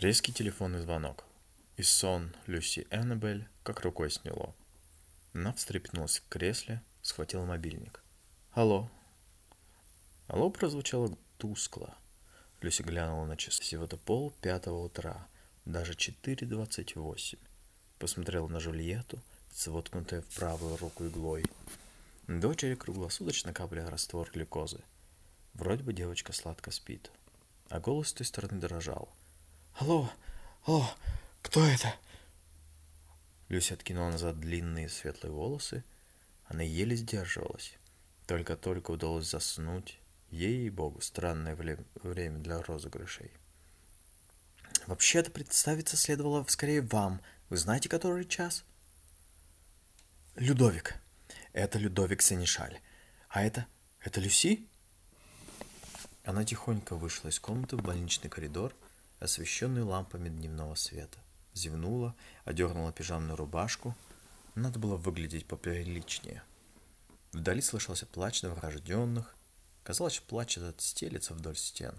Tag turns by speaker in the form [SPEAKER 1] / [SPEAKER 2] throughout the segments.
[SPEAKER 1] Резкий телефонный звонок. И сон Люси Эннабель как рукой сняло. Она встрепенулась в кресле, схватила мобильник. «Алло». Алло прозвучало тускло. Люси глянула на часы. Всего-то пол пятого утра, даже 4.28. Посмотрела на Жульетту, с в правую руку иглой. Дочери круглосуточно капля раствор глюкозы. Вроде бы девочка сладко спит. А голос с той стороны дрожал.
[SPEAKER 2] «Алло, алло, кто это?»
[SPEAKER 1] Люся откинула назад длинные светлые волосы. Она еле сдерживалась. Только-только удалось заснуть. Ей-богу, странное время для розыгрышей.
[SPEAKER 2] «Вообще-то представиться следовало скорее вам. Вы знаете, который час?» «Людовик. Это Людовик Сенешаль. А это... это Люси?»
[SPEAKER 1] Она тихонько вышла из комнаты в больничный коридор, освещенный лампами дневного света. Зевнула, одернула пижамную рубашку. Надо было выглядеть поприличнее. Вдали слышался плач новорожденных. Казалось, плач этот стелется вдоль стен.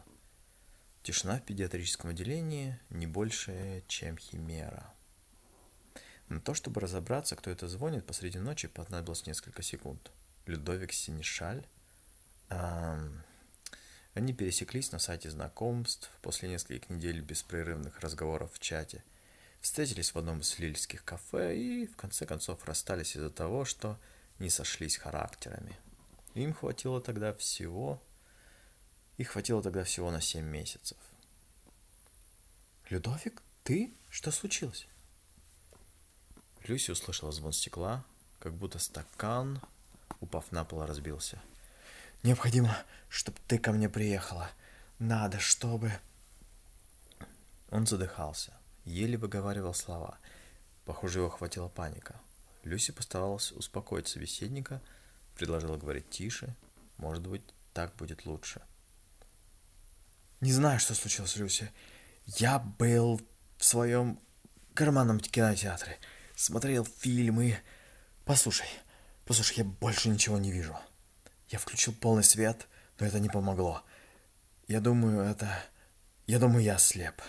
[SPEAKER 1] Тишина в педиатрическом отделении не больше, чем химера. На то, чтобы разобраться, кто это звонит, посреди ночи понадобилось несколько секунд. Людовик Синишаль. Эм, они пересеклись на сайте знакомств после нескольких недель беспрерывных разговоров в чате. Встретились в одном из лильских кафе и в конце концов расстались из-за того, что не сошлись характерами. Им хватило тогда всего... Их хватило тогда всего на семь месяцев.
[SPEAKER 2] «Людовик, ты? Что случилось?»
[SPEAKER 1] Люси услышала звон стекла, как будто стакан, упав на пол, разбился.
[SPEAKER 2] Необходимо, чтобы ты ко мне приехала. Надо, чтобы...»
[SPEAKER 1] Он задыхался, еле выговаривал слова. Похоже, его хватила паника. Люси постаралась успокоить собеседника, предложила говорить тише. Может быть, так будет лучше.
[SPEAKER 2] «Не знаю, что случилось, Люси. Я был в своем карманном кинотеатре, смотрел фильмы. Послушай, послушай, я больше ничего не вижу». Я включил полный свет, но это не помогло. Я думаю, это... Я думаю, я слеп.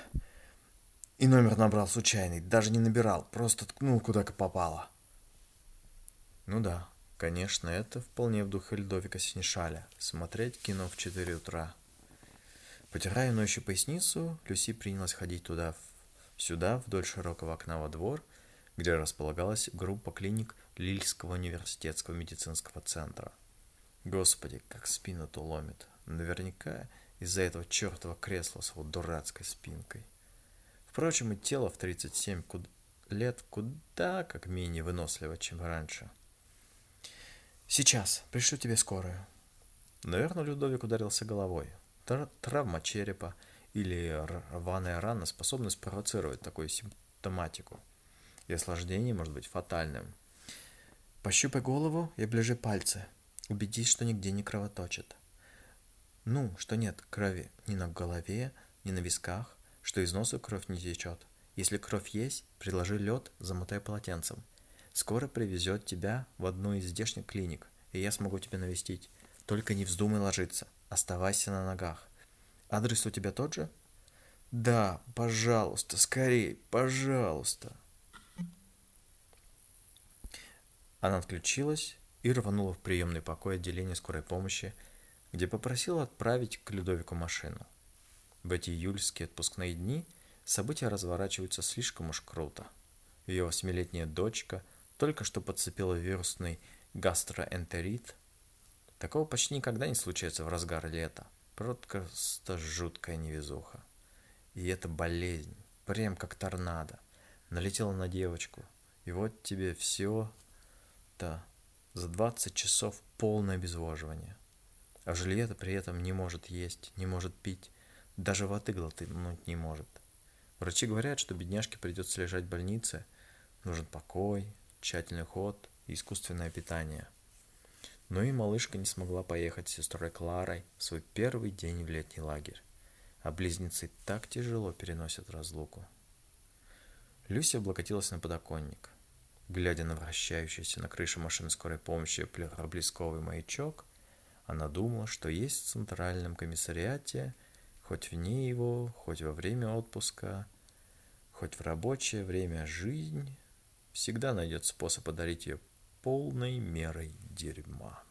[SPEAKER 2] И номер набрал случайный, даже не набирал, просто ткнул куда попало.
[SPEAKER 1] Ну да, конечно, это вполне в духе Льдовика Синишаля. Смотреть кино в 4 утра. Потирая ночью поясницу, Люси принялась ходить туда, сюда, вдоль широкого окна во двор, где располагалась группа клиник Лильского университетского медицинского центра. Господи, как спину-то ломит. Наверняка из-за этого чертова кресла с его дурацкой спинкой. Впрочем, и тело в 37 куд... лет куда как менее выносливо, чем раньше.
[SPEAKER 2] Сейчас, пришлю тебе скорую.
[SPEAKER 1] Наверное, Людовик ударился головой. Тр травма черепа или рваная рана способны спровоцировать такую симптоматику. И осложнение может быть фатальным.
[SPEAKER 2] Пощупай голову и ближе пальцы. Убедись, что нигде не кровоточит. Ну, что нет крови ни на голове, ни на висках, что из носа кровь не течет. Если кровь есть, приложи лед, замотай полотенцем. Скоро привезет тебя в одну из здешних клиник, и я смогу тебя навестить. Только не вздумай ложиться, оставайся на ногах. Адрес у тебя тот же? Да, пожалуйста, скорей, пожалуйста. Она отключилась и рванула в приемный покой отделения скорой помощи, где попросила отправить к Людовику машину. В эти июльские отпускные дни события разворачиваются слишком уж круто. Ее восьмилетняя дочка только что подцепила вирусный гастроэнтерит. Такого почти никогда не случается в разгар лета. Просто жуткая невезуха. И эта болезнь, прям как торнадо, налетела на девочку. И вот тебе все-то за 20 часов полное обезвоживание. А Жильета при этом не может есть, не может пить, даже воды глотнуть не может. Врачи говорят, что бедняжке придется лежать в больнице, нужен покой, тщательный ход и искусственное питание. Но и малышка не смогла поехать с сестрой Кларой в свой первый день в летний лагерь, а близнецы так тяжело переносят разлуку. Люся облокотилась на подоконник – Глядя на вращающийся на крыше машины скорой помощи проблесковый маячок, она думала, что есть в центральном комиссариате, хоть вне его, хоть во время отпуска,
[SPEAKER 1] хоть в рабочее время жизнь всегда найдет способ подарить ее полной мерой дерьма.